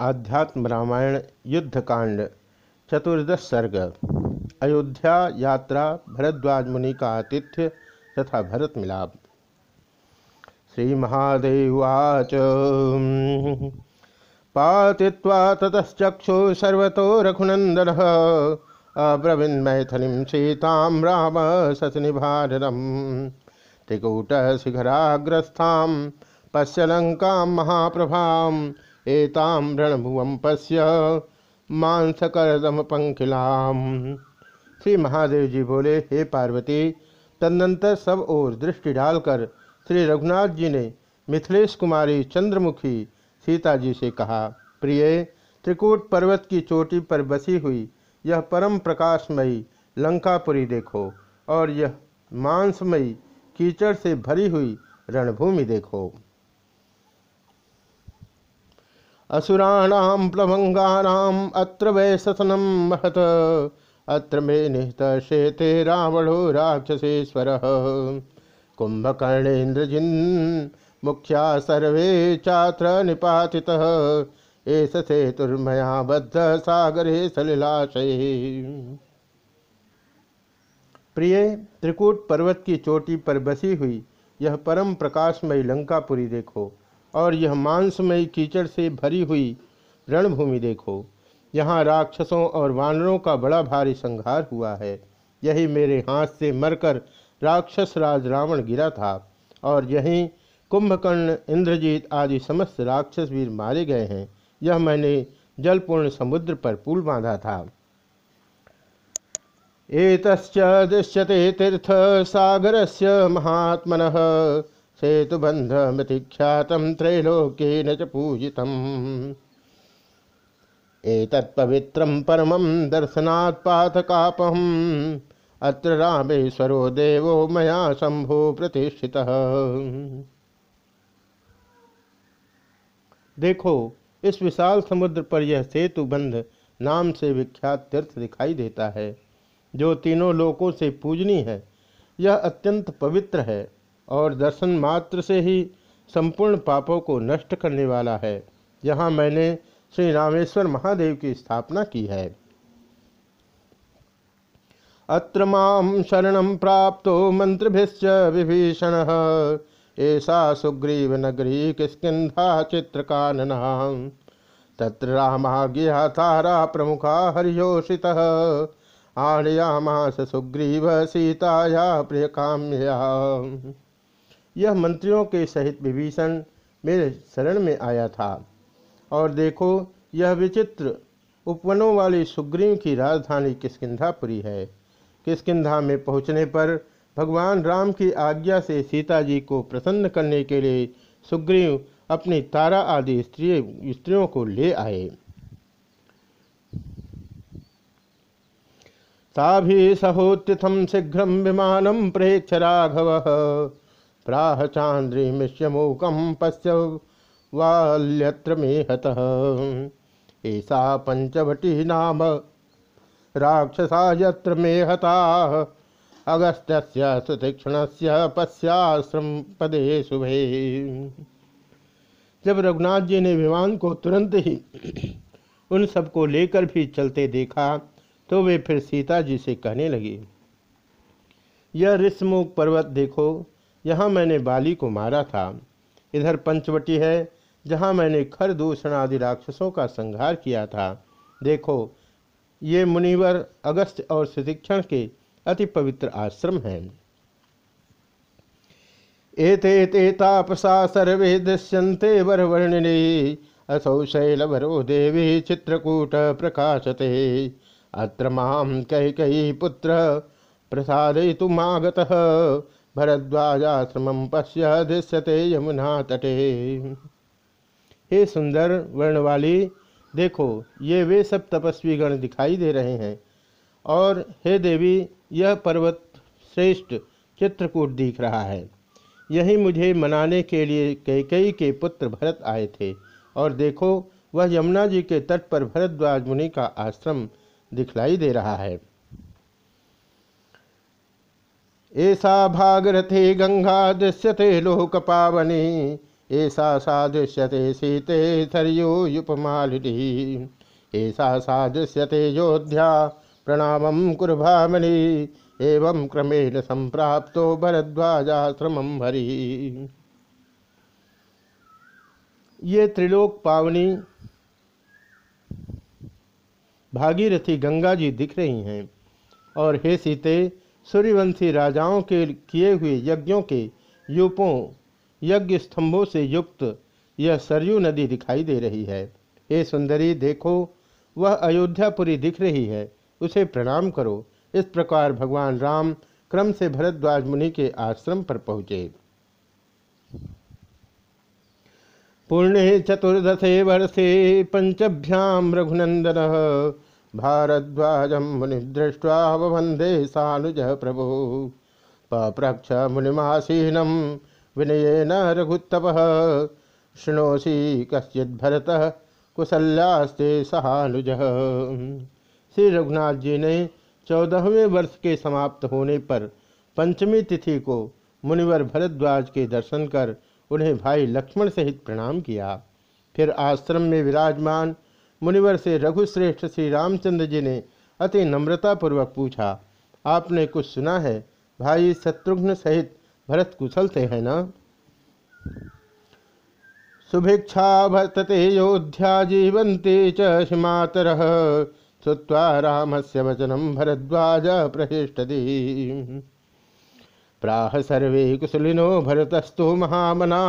आध्यात्म रामायण युद्धकांड, चतुर्दश सर्ग, अयोध्या यात्रा, भरद्वाज मुनि का आतिथ्य तथा भरत मिलाप। श्री महादेवाच पातिवा ततश्चक्षु सर्वतो रघुनंदन अब्रवीन् मैथिलीं सीतां राम ससनिभारम् त्रिकूटशिखराग्रस्थां पश्य लङ्कां महाप्रभाम् एतां रणभुवं पश्य मांसकरदम पंखिलाम श्री महादेव जी बोले, हे पार्वती, तदनंतर सब ओर दृष्टि डालकर श्री रघुनाथ जी ने मिथिलेश कुमारी चंद्रमुखी सीता जी से कहा, प्रिय, त्रिकूट पर्वत की चोटी पर बसी हुई यह परम प्रकाशमयी लंकापुरी देखो और यह मांसमयी कीचड़ से भरी हुई रणभूमि देखो। असुराणाम प्लवंगानाम अत्र वै ससनम महत। अत्र मे निहित शेते रावणो राक्षसेश्वर। कुंभकर्णेन्द्रजिन् मुख्या सर्वे चात्र निपाति एस सेतुर्मया बद्ध सागरे सलिलाशय प्रिय, त्रिकूट पर्वत की चोटी पर बसी हुई यह परम प्रकाशमयी लंकापुरी देखो। और यह मांसमयी कीचड़ से भरी हुई रणभूमि देखो। यहाँ राक्षसों और वानरों का बड़ा भारी संहार हुआ है। यही मेरे हाथ से मरकर राक्षस राज रावण गिरा था और यहीं कुंभकर्ण, इंद्रजीत आदि समस्त राक्षस वीर मारे गए हैं। यह मैंने जलपूर्ण समुद्र पर पुल बांधा था। एक दृश्यते तीर्थ सागर से महात्मन। सेतुबन्धमतिख्यातं त्रैलोक्येन च पूजितम्। एतत्पवित्रं परमं दर्शनात् पातकापहम् अत्र रामेश्वरो देवो मया शंभो प्रतिष्ठितः। देखो, इस विशाल समुद्र पर यह सेतु बंध नाम से विख्यात तीर्थ दिखाई देता है, जो तीनों लोकों से पूजनी है। यह अत्यंत पवित्र है। और दर्शन मात्र से ही संपूर्ण पापों को नष्ट करने वाला है। यहाँ मैंने श्री रामेश्वर महादेव की स्थापना की है। अत्र शरण प्राप्त मंत्रभिश्च विभीषण। ऐसा सुग्रीव नगरी किस्किधा चित्रकानना। तत्र रामाज्ञा तारा प्रमुखा हरियोषिता। आनयामास सुग्रीव सीताया प्रिय काम्या यह मंत्रियों के सहित विभीषण मेरे शरण में आया था। और देखो, यह विचित्र उपवनों वाली सुग्रीव की राजधानी किसकिधापुरी है। किसकिधा में पहुँचने पर भगवान राम की आज्ञा से सीता जी को प्रसन्न करने के लिए सुग्रीव अपनी तारा आदि स्त्री स्त्रियों को ले आए। भी सहोत्थितम शीघ्र विमानम प्रेक्ष राघव। प्राह चांद्री मिश्यमूकम पश्य वाल्यत्र मेहत ऐसा पंचवटी नाम राक्षसा यत्र अगस्त सुतीक्षण से पश्याश्रम पदे शुभे जब रघुनाथ जी ने विमान को तुरंत ही उन सबको लेकर भी चलते देखा तो वे फिर सीता जी से कहने लगी, यह ऋषमुख पर्वत देखो यहाँ मैंने बाली को मारा था। इधर पंचवटी है, जहाँ मैंने खर दूषण आदि राक्षसों का संहार किया था। देखो, ये मुनिवर अगस्त और सुशिक्षण के अति पवित्र आश्रम हैं। एते ते तापसा सर्वे दृश्यन्ते वरवर्णिनी, असौ शैलभरो देवी चित्रकूट प्रकाशते। अत्र कह कही पुत्र, प्रसादयितुमागतः। भरद्वाजाश्रम पश्य दृश्यते यमुना तटे। हे सुंदर वर्ण वाली देखो, ये वे सब तपस्वी गण दिखाई दे रहे हैं। और हे देवी, यह पर्वत श्रेष्ठ चित्रकूट दिख रहा है। यही मुझे मनाने के लिए कई के पुत्र भरत आए थे। और देखो, वह यमुना जी के तट पर भरद्वाज मुनि का आश्रम दिखलाई दे रहा है। ऐसा भागरथी गंगा दृश्यते लोक पावनी ऐसा सादृश्यते सीते सरयूयुपमालिनी ऐसा सा दृश्यते योध्या प्रणाम कुर्भामणि, एवं क्रमेण संप्राप्तो भरद्वाजाश्रम हरि। ये त्रिलोक पावनी भागीरथी गंगा जी दिख रही हैं, और हे सीते सूर्यवंशी राजाओं के किए हुए यज्ञों के यूपों यज्ञ स्तंभों से युक्त यह सरयू नदी दिखाई दे रही है। हे सुंदरी, देखो, वह अयोध्यापुरी दिख रही है। उसे प्रणाम करो। इस प्रकार भगवान राम क्रम से भरद्वाज मुनि के आश्रम पर पहुँचे। पुण्य चतुर्दशे वर्षे पंचभ्याम रघुनंदन भारद्वाज मुनिदृष्ट्वा वंदे सानुज प्रभु। पप्रक्ष मुनिमासीनम विनयन रघुत्तप। शृणोसी कश्चित भरत कुशल्यास्ते सहानुज। श्री रघुनाथ जी ने चौदहवें वर्ष के समाप्त होने पर पंचमी तिथि को मुनिवर भरद्वाज के दर्शन कर उन्हें भाई लक्ष्मण सहित प्रणाम किया। फिर आश्रम में विराजमान मुनिवर से रघुश्रेष्ठ श्री रामचंद्र जी ने अति नम्रतापूर्वक पूछा, आपने कुछ सुना है? भाई शत्रुघ्न सहित भरत कुशल से है ना? शुभेच्छा भर्तते योध्या जीवंते च श्रुवा राम से वचनम भरद्वाज प्रहिष्टदी प्राह सर्वे कुशलिनो भरतस्तु महामना।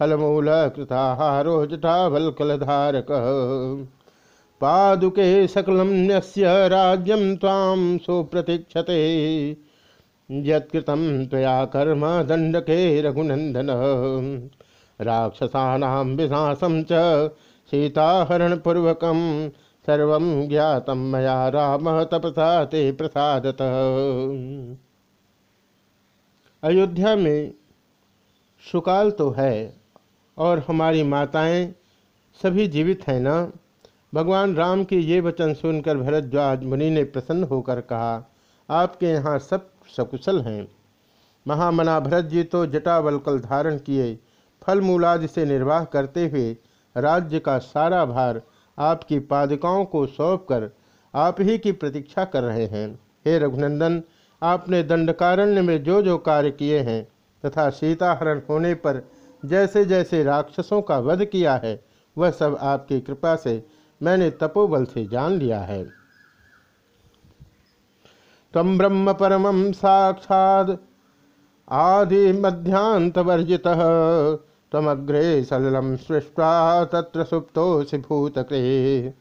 फलमूल कृताहारो पादुके सकलम राज्यम ताम सुप्रतीक्षते। यत्कृतं त्वया कर्म दंडके रघुनंदन राक्षसानां विनाशं च सीताहरणपूर्वकं सर्व ज्ञात मया राम तपसा ते प्रसादत। अयोध्या में सुकाल तो है। और हमारी माताएँ सभी जीवित हैं ना? भगवान राम के ये वचन सुनकर भरद्वाज मुनि ने प्रसन्न होकर कहा, आपके यहाँ सब सकुशल हैं। महामना भरत जी तो जटावलकल धारण किए फल मूलादि से निर्वाह करते हुए राज्य का सारा भार आपकी पादिकाओं को सौंप कर आप ही की प्रतीक्षा कर रहे हैं। हे रघुनंदन, आपने दंडकारण्य में जो जो कार्य किए हैं तथा सीताहरण होने पर जैसे जैसे राक्षसों का वध किया है, वह सब आपकी कृपा से मैंने तपोबल से जान लिया है। तम ब्रह्म परम साक्षात आदि मध्यांतवर्जिता तमग्रे सलम सृष्टा तत्र सुप्तोऽसि भूतकृ।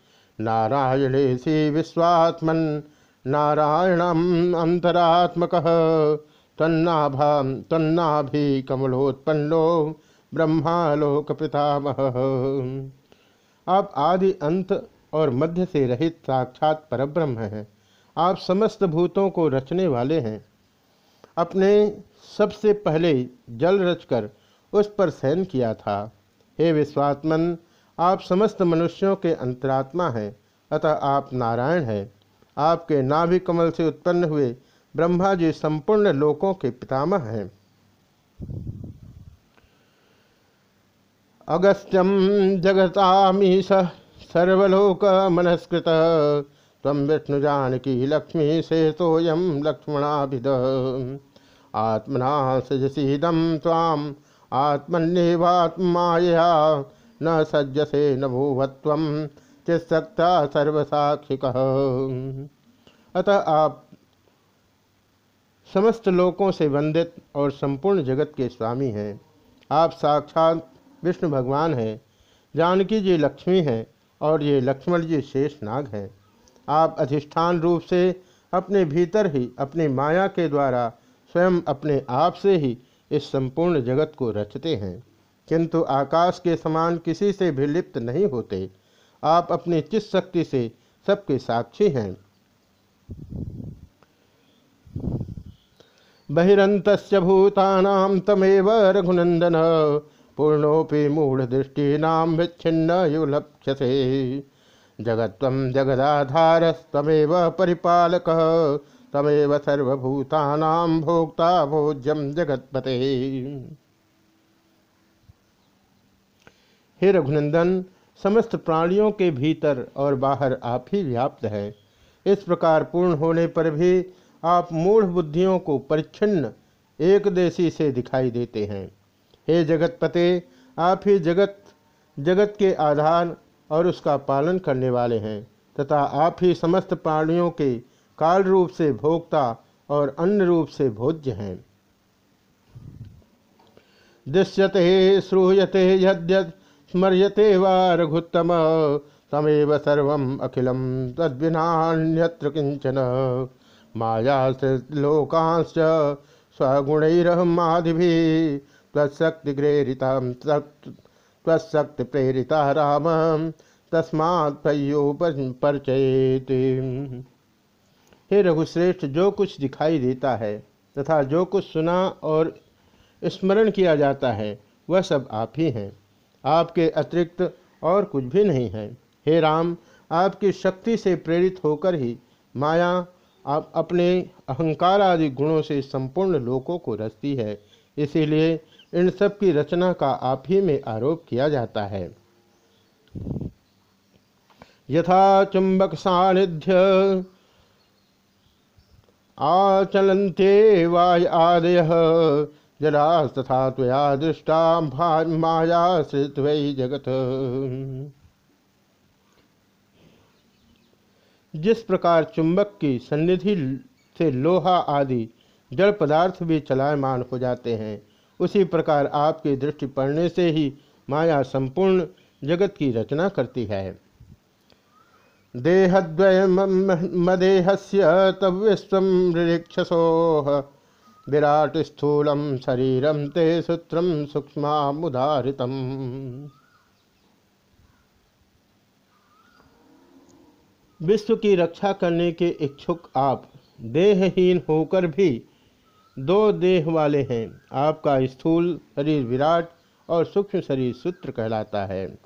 नारायणेसि विश्वात्मन् नारायणम् अन्तरात्मकः। तन्नाभा, तन्नाभि कमलोत्पन्नो ब्रह्मालोक पितामह आप आदि अंत और मध्य से रहित साक्षात परब्रह्म हैं। आप समस्त भूतों को रचने वाले हैं। अपने सबसे पहले जल रचकर उस पर सहन किया था। हे विश्वात्मन, आप समस्त मनुष्यों के अंतरात्मा हैं, अतः आप नारायण हैं। आपके नाभि कमल से उत्पन्न हुए ब्रह्मा जी संपूर्ण लोकों के पितामह हैं। अगस्त्यम जगतामीश सर्वलोक मनस्कृत तम विष्णु जानकी लक्ष्मी से सोयम लक्ष्मणाभिद। आत्मना सजसीदम ताम आत्मन्यवात्माया न सज्जसे न भूवत्व चित्सक्ता सर्वसाक्षिक। अतः आप समस्त लोकों से वंदित और संपूर्ण जगत के स्वामी हैं। आप साक्षात विष्णु भगवान हैं, जानकी जी लक्ष्मी हैं और ये लक्ष्मण जी शेष नाग हैं। आप अधिष्ठान रूप से अपने भीतर ही, अपनी माया के द्वारा स्वयं अपने आप से ही इस संपूर्ण जगत को रचते हैं। किंतु आकाश के समान किसी से भी लिप्त नहीं होते। आप अपनी चित शक्ति से सबके साक्षी हैं। बहिंत भूतानाम तमेव रघुनंदन पूर्णोपि मूढ़दृष्टीना विच्छिन्न युलक्षसे जगत्व जगदाधारस्तमेव परिपालक, तमेव सर्वभूतानां भोक्ता भोज्यम जगतपते। हे रघुनंदन समस्त प्राणियों के भीतर और बाहर आप ही व्याप्त है। इस प्रकार पूर्ण होने पर भी आप मूढ़ बुद्धियों को परिच्छिन्न, एक देशी से दिखाई देते हैं। हे जगतपते, आप ही जगत जगत के आधार और उसका पालन करने वाले हैं, तथा आप ही समस्त प्राणियों के काल रूप से भोक्ता और अन्य रूप से भोज्य हैं। दृश्यते, श्रूयते यद्यत स्मर्यते वा रघुत्तम, तमेव सर्व अखिलम तद्विनान्यत्र किंचन माया लोकांश स्वगुणरहमादि तत्शक्ति प्रेरिता तत्शक्ति प्रेरिता राम तस्मात्यो परचयेत। हे रघुश्रेष्ठ, जो कुछ दिखाई देता है तथा जो कुछ सुना और स्मरण किया जाता है, वह सब आप ही हैं। आपके अतिरिक्त और कुछ भी नहीं है। हे राम, आपकी शक्ति से प्रेरित होकर ही माया आप अपने अहंकार आदि गुणों से संपूर्ण लोकों को रचती है। इसीलिए इन सब की रचना का आप ही में आरोप किया जाता है। यथा चुंबक सानिध्य आचलते वाय आदय जरा तथा त्वया दृष्टा माया वही जगत। जिस प्रकार चुंबक की सन्निधि से लोहा आदि जड़ पदार्थ भी चलायमान हो जाते हैं, उसी प्रकार आपकी दृष्टि पड़ने से ही माया संपूर्ण जगत की रचना करती है। देहद्वय मदेहस्य तब विश्व विराट स्थूलम शरीरम ते सूत्रम सूक्ष्मुदारितम विश्व की रक्षा करने के इच्छुक आप देहहीन होकर भी दो देह वाले हैं। आपका स्थूल शरीर विराट और सूक्ष्म शरीर सूत्र कहलाता है।